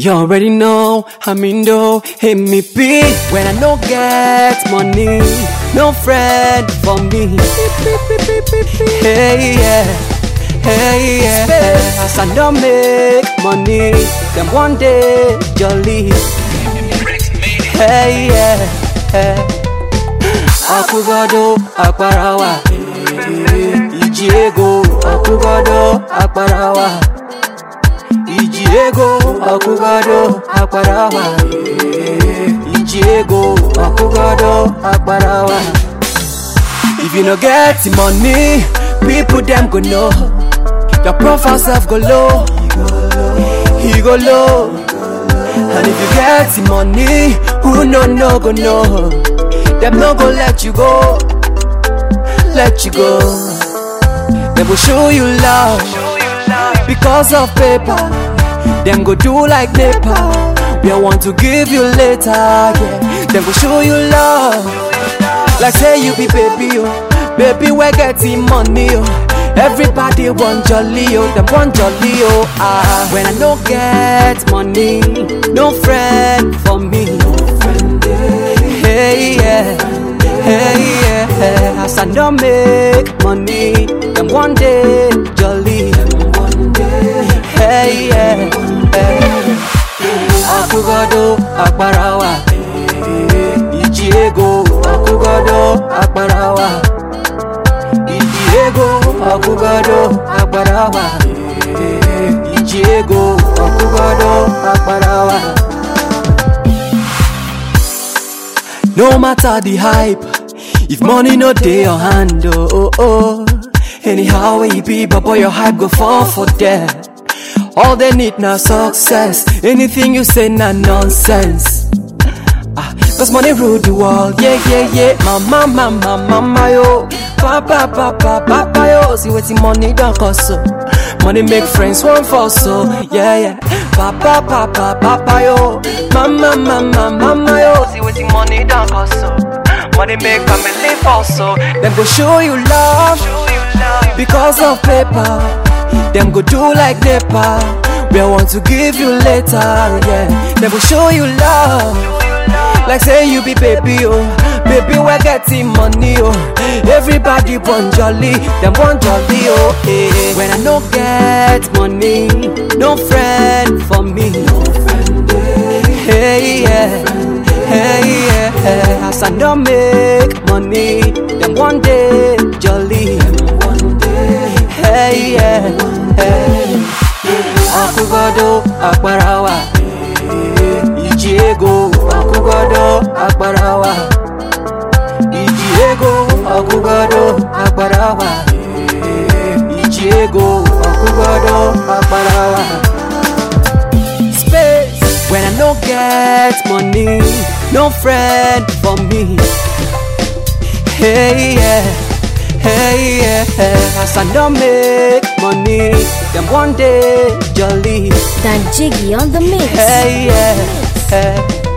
You already know, I'm in though, hit me P When I no get money, no friend for me. Hey yeah, hey yeah. As I don't make money, then one day jolly Hey yeah, hey. Akugodo, akparawa Iji ego, akugodo, akparawa ego ọkụgodo akparawa iji ego ọkụgodo akparawa if you no get money people dem go know. Your profile sef go low. He go low. And if you get money who no know go know. Dem no go let you go. Let you go. Dem go show you love. Because of paper. Them go do like NEPA. We want to give you later, yeah. Them go show you love. Like say you be baby, oh. Baby, we're getting money, oh. Everybody want jolly, oh. Them want jolly, oh. Ah. When I no get money, no friend for me. no Hey, yeah. Hey, yeah. As I don't make money, them one day Akugodo akparawa Iji ego akparawa Iji ego akparawa Iji ego akparawa No matter the hype If money no dey your hand oh oh oh. Anyhow it be but boy your hype go fall for there all they need now success. Anything you say na nonsense. Ah, cause money rule the world. Yeah, yeah, yeah. Mama, mama, mama, yo. Papa, papa, papa, yo. See what the money don't cost so. Money make friends one for so. Yeah, yeah. Papa, papa, papa, yo. Mama, mama, mama, yo. See what the money don't cost so. Money make family for so. Them go show you love. Because of paper. Them go do like NEPA. We want to give you later, yeah. Them go show you love. Like say you be baby, oh. Baby, we're getting money, oh. Everybody want jolly, them want jolly, oh. When I no get money, no friend for me. Hey, yeah. Hey, yeah. As I don't make money, them one day jolly. Hey, yeah. Hey. Akugodo akparawa Iji ego akugodo akparawa Iji ego akugodo akparawa Iji ego akugodo akparawa Space When I no get money No friend for me. Hey yeah. Hey, yeah, as I don't make money, then one day jolly. Dan Jiggy on the mix. Hey, yeah, hey.